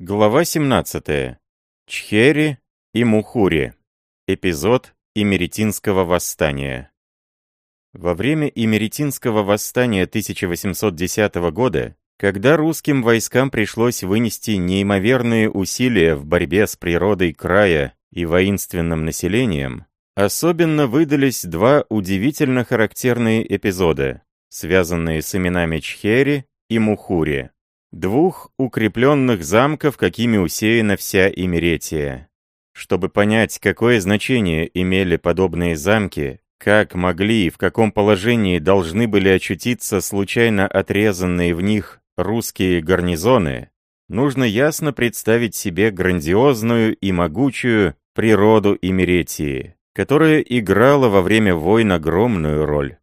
Глава 17. Чхери и Мухури. Эпизод Имеретинского восстания. Во время Имеретинского восстания 1810 года, когда русским войскам пришлось вынести неимоверные усилия в борьбе с природой края и воинственным населением, особенно выдались два удивительно характерные эпизода, связанные с именами Чхери и Мухури двух укрепленных замков, какими усеяна вся Имеретия. Чтобы понять, какое значение имели подобные замки, как могли и в каком положении должны были очутиться случайно отрезанные в них русские гарнизоны, нужно ясно представить себе грандиозную и могучую природу Имеретии, которая играла во время войн огромную роль.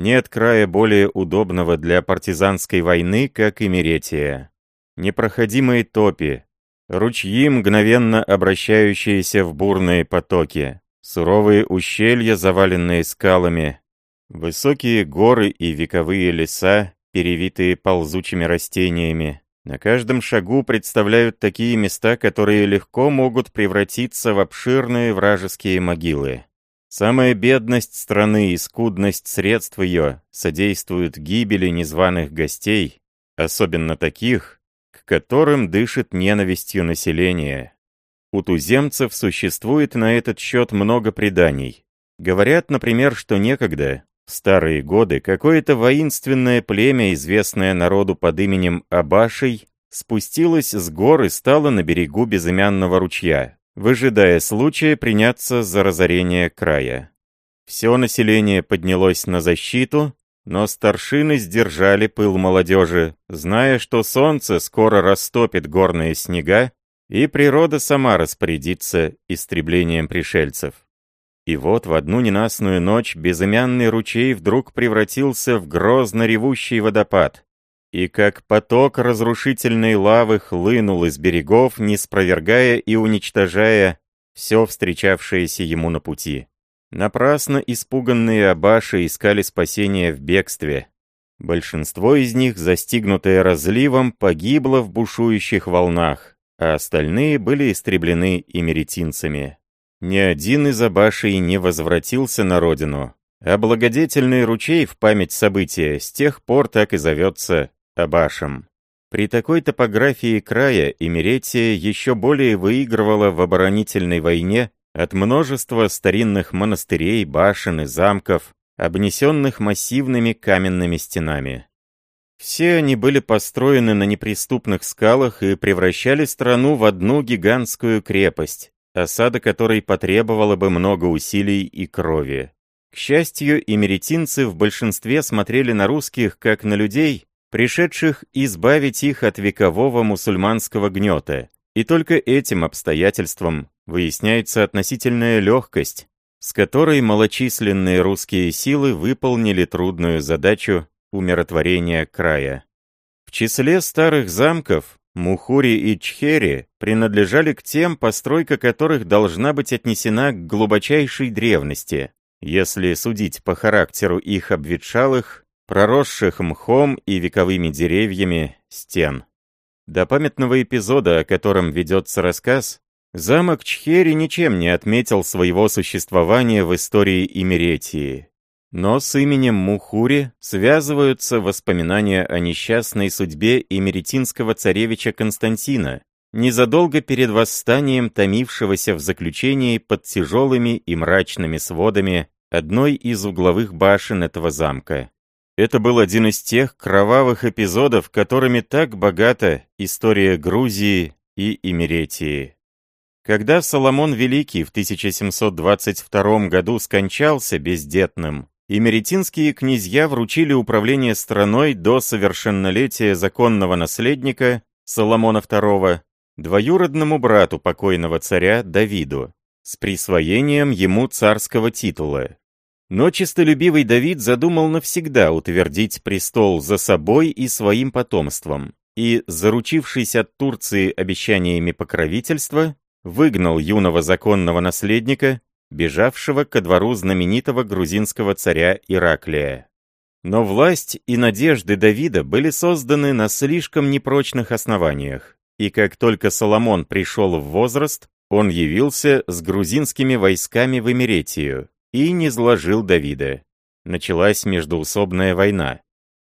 Нет края более удобного для партизанской войны, как Имеретия. Непроходимые топи, ручьи, мгновенно обращающиеся в бурные потоки, суровые ущелья, заваленные скалами, высокие горы и вековые леса, перевитые ползучими растениями, на каждом шагу представляют такие места, которые легко могут превратиться в обширные вражеские могилы. Самая бедность страны и скудность средств ее содействуют гибели незваных гостей, особенно таких, к которым дышит ненавистью население. У туземцев существует на этот счет много преданий. Говорят, например, что некогда, в старые годы, какое-то воинственное племя, известное народу под именем Абашей, спустилось с гор и стало на берегу безымянного ручья, выжидая случая приняться за разорение края. Все население поднялось на защиту, но старшины сдержали пыл молодежи, зная, что солнце скоро растопит горные снега, и природа сама распорядится истреблением пришельцев. И вот в одну ненастную ночь безымянный ручей вдруг превратился в грозно ревущий водопад, и как поток разрушительной лавы хлынул из берегов, не спровергая и уничтожая все встречавшееся ему на пути. Напрасно испуганные абаши искали спасения в бегстве. Большинство из них, застигнутое разливом, погибло в бушующих волнах, а остальные были истреблены имеретинцами. Ни один из абашей не возвратился на родину, а благодетельный ручей в память события с тех пор так и зовется Абашем. При такой топографии края Имеретия еще более выигрывала в оборонительной войне от множества старинных монастырей, башен и замков, обнесенных массивными каменными стенами. Все они были построены на неприступных скалах и превращали страну в одну гигантскую крепость, осада которой потребовала бы много усилий и крови. К счастью, имеретинцы в большинстве смотрели на русских как на людей, пришедших избавить их от векового мусульманского гнета. И только этим обстоятельством выясняется относительная легкость, с которой малочисленные русские силы выполнили трудную задачу умиротворения края. В числе старых замков Мухури и Чхери принадлежали к тем, постройка которых должна быть отнесена к глубочайшей древности, если судить по характеру их обветшалых проросших мхом и вековыми деревьями стен. До памятного эпизода, о котором ведется рассказ, замок Чхери ничем не отметил своего существования в истории Имеретии. Но с именем Мухури связываются воспоминания о несчастной судьбе имеретинского царевича Константина, незадолго перед восстанием томившегося в заключении под тяжелыми и мрачными сводами одной из угловых башен этого замка. Это был один из тех кровавых эпизодов, которыми так богата история Грузии и Имеретии. Когда Соломон Великий в 1722 году скончался бездетным, имеретинские князья вручили управление страной до совершеннолетия законного наследника Соломона II, двоюродному брату покойного царя Давиду, с присвоением ему царского титула, но честолюбивый Давид задумал навсегда утвердить престол за собой и своим потомством, и, заручившись от Турции обещаниями покровительства, выгнал юного законного наследника, бежавшего ко двору знаменитого грузинского царя Ираклия. Но власть и надежды Давида были созданы на слишком непрочных основаниях, и как только Соломон пришел в возраст, он явился с грузинскими войсками в Эмеретию и низложил Давида. Началась междоусобная война.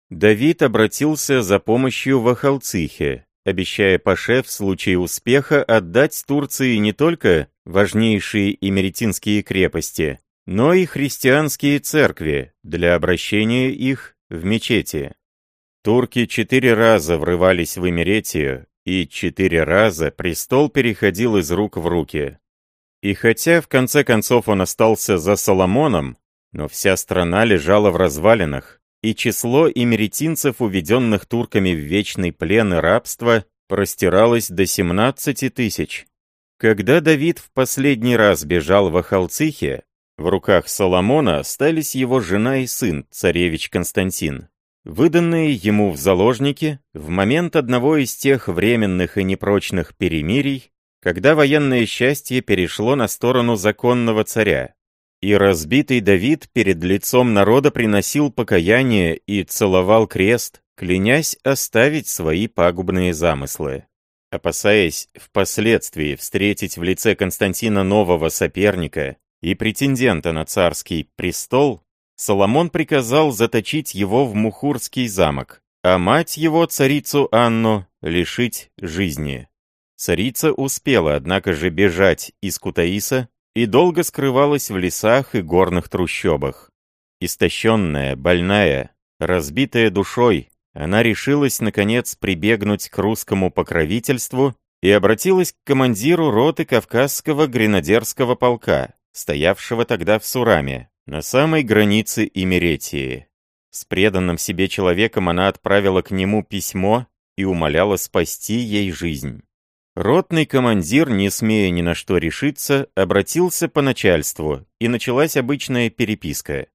Давид обратился за помощью в Ахалцихе, обещая Паше в случае успеха отдать Турции не только важнейшие имеретинские крепости, но и христианские церкви для обращения их в мечети. Турки четыре раза врывались в Имеретию, и четыре раза престол переходил из рук в руки. И хотя в конце концов он остался за Соломоном, но вся страна лежала в развалинах, и число имеретинцев, уведенных турками в вечный плен и рабство, простиралось до 17 тысяч. Когда Давид в последний раз бежал в Ахалцихе, в руках Соломона остались его жена и сын, царевич Константин выданные ему в заложники в момент одного из тех временных и непрочных перемирий, когда военное счастье перешло на сторону законного царя, и разбитый Давид перед лицом народа приносил покаяние и целовал крест, клянясь оставить свои пагубные замыслы. Опасаясь впоследствии встретить в лице Константина нового соперника и претендента на царский престол, Соломон приказал заточить его в Мухурский замок, а мать его, царицу Анну, лишить жизни. Царица успела, однако же, бежать из Кутаиса и долго скрывалась в лесах и горных трущобах. Истощенная, больная, разбитая душой, она решилась, наконец, прибегнуть к русскому покровительству и обратилась к командиру роты Кавказского гренадерского полка, стоявшего тогда в Сураме, на самой границе Имеретии. С преданным себе человеком она отправила к нему письмо и умоляла спасти ей жизнь. Ротный командир, не смея ни на что решиться, обратился по начальству, и началась обычная переписка.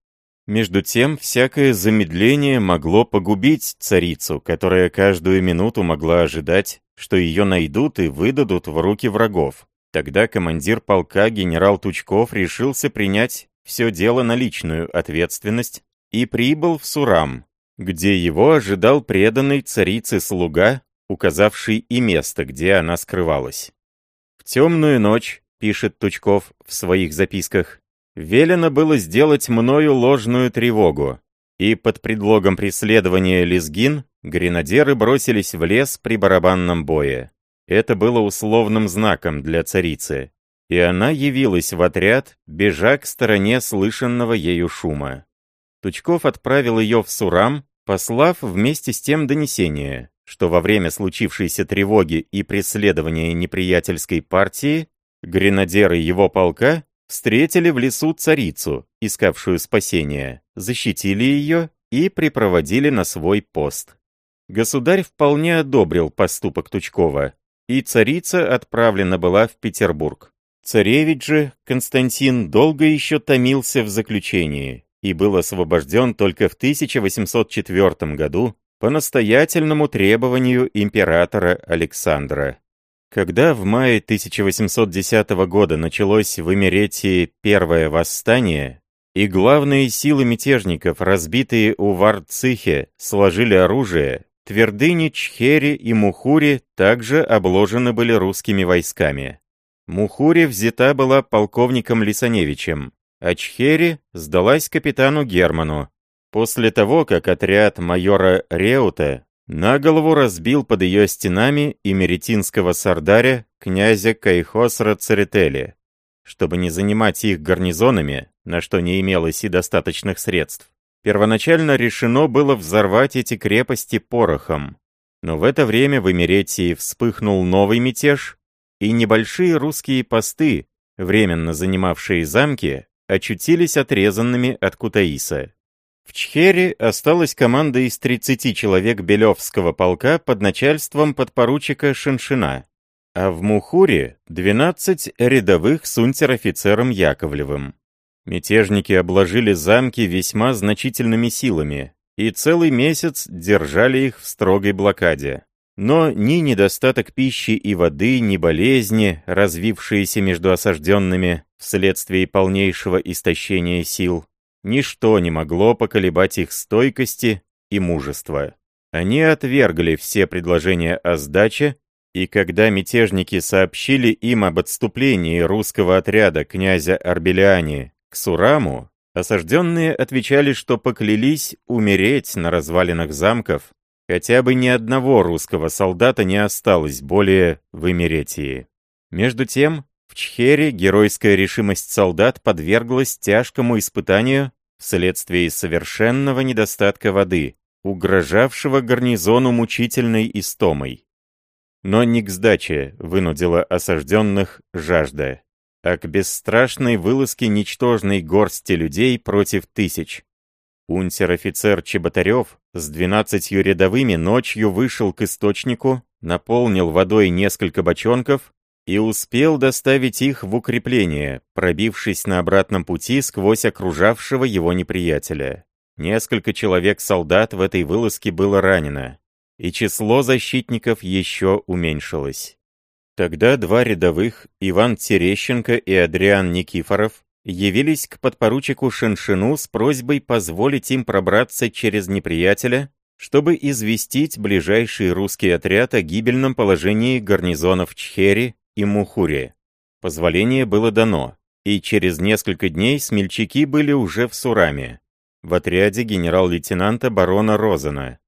Между тем, всякое замедление могло погубить царицу, которая каждую минуту могла ожидать, что ее найдут и выдадут в руки врагов. Тогда командир полка генерал Тучков решился принять все дело на личную ответственность и прибыл в Сурам, где его ожидал преданный царице слуга, указавший и место, где она скрывалась. «В темную ночь», — пишет Тучков в своих записках, «велено было сделать мною ложную тревогу, и под предлогом преследования лезгин гренадеры бросились в лес при барабанном бое. Это было условным знаком для царицы, и она явилась в отряд, бежа к стороне слышанного ею шума. Тучков отправил ее в Сурам, послав вместе с тем донесение, что во время случившейся тревоги и преследования неприятельской партии гренадеры его полка встретили в лесу царицу, искавшую спасения, защитили ее и припроводили на свой пост. Государь вполне одобрил поступок Тучкова, и царица отправлена была в Петербург. Царевич же, Константин, долго еще томился в заключении и был освобожден только в 1804 году по настоятельному требованию императора Александра. Когда в мае 1810 года началось в Эмеретии первое восстание, и главные силы мятежников, разбитые у Варцихе, сложили оружие, твердыни Чхери и Мухури также обложены были русскими войсками. Мухури взята была полковником Лисаневичем, а Чхери сдалась капитану Герману. После того, как отряд майора Реута на голову разбил под ее стенами имеретинского сардаря князя Кайхосра Церетели, чтобы не занимать их гарнизонами, на что не имелось и достаточных средств. Первоначально решено было взорвать эти крепости порохом, но в это время в Эмеретии вспыхнул новый мятеж, и небольшие русские посты, временно занимавшие замки, очутились отрезанными от Кутаиса. В Чхере осталась команда из 30 человек Белевского полка под начальством подпоручика Шиншина, а в Мухуре 12 рядовых с унтер-офицером Яковлевым. Мятежники обложили замки весьма значительными силами и целый месяц держали их в строгой блокаде. Но ни недостаток пищи и воды, ни болезни, развившиеся между осажденными вследствие полнейшего истощения сил, ничто не могло поколебать их стойкости и мужества. Они отвергли все предложения о сдаче И когда мятежники сообщили им об отступлении русского отряда князя Арбелиани к Сураму, осажденные отвечали, что поклялись умереть на развалинах замков, хотя бы ни одного русского солдата не осталось более в Эмеретии. Между тем, в Чхере геройская решимость солдат подверглась тяжкому испытанию вследствие совершенного недостатка воды, угрожавшего гарнизону мучительной истомой. Но не к сдаче вынудила осажденных жажда, а к бесстрашной вылазке ничтожной горсти людей против тысяч. Унтер-офицер Чеботарев с двенадцатью рядовыми ночью вышел к источнику, наполнил водой несколько бочонков и успел доставить их в укрепление, пробившись на обратном пути сквозь окружавшего его неприятеля. Несколько человек-солдат в этой вылазке было ранено, и число защитников еще уменьшилось. Тогда два рядовых, Иван Терещенко и Адриан Никифоров, явились к подпоручику Шеншину с просьбой позволить им пробраться через неприятеля, чтобы известить ближайший русский отряд о гибельном положении гарнизонов Чхери и Мухуре. Позволение было дано, и через несколько дней смельчаки были уже в Сураме, в отряде генерал-лейтенанта барона Розена.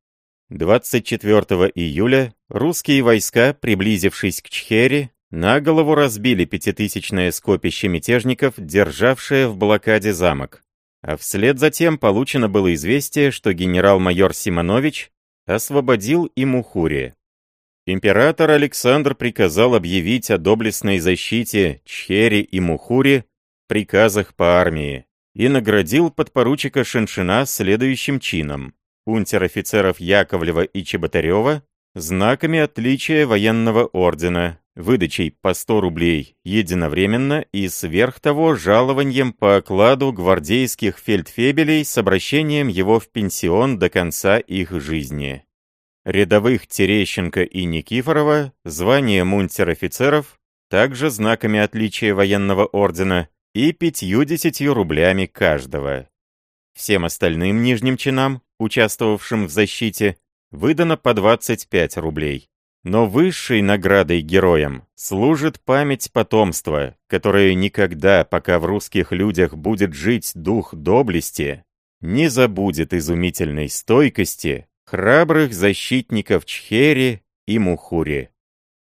24 июля русские войска, приблизившись к Чхере, на голову разбили пятитысячное скопище мятежников, державшее в блокаде замок. А вслед за тем получено было известие, что генерал-майор Симонович освободил и Мухури. Император Александр приказал объявить о доблестной защите Чхери и Мухури приказах по армии и наградил подпоручика Шеншина следующим чином. Унтер-офицеров Яковлева и Чеботарева знаками отличия военного ордена, выдачей по 100 рублей единовременно и сверх того жалованием по окладу гвардейских фельдфебелей с обращением его в пенсион до конца их жизни рядовых Терещенко и Никифорова, звание мунтер-офицеров, также знаками отличия военного ордена и пятью-десятью рублями каждого. Всем остальным нижним чинам, участвовавшим в защите, выдано по 25 рублей. Но высшей наградой героям служит память потомства, которое никогда, пока в русских людях будет жить дух доблести, не забудет изумительной стойкости, храбрых защитников Чхери и Мухури.